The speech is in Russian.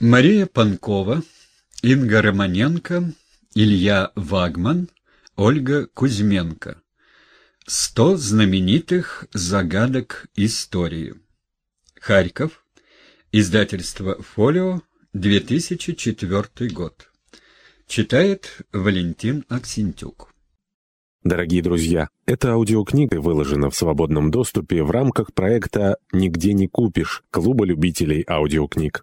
Мария Панкова, Инга Романенко, Илья Вагман, Ольга Кузьменко. Сто знаменитых загадок истории. Харьков. Издательство «Фолио», 2004 год. Читает Валентин Аксентюк. Дорогие друзья, эта аудиокнига выложена в свободном доступе в рамках проекта «Нигде не купишь» Клуба любителей аудиокниг.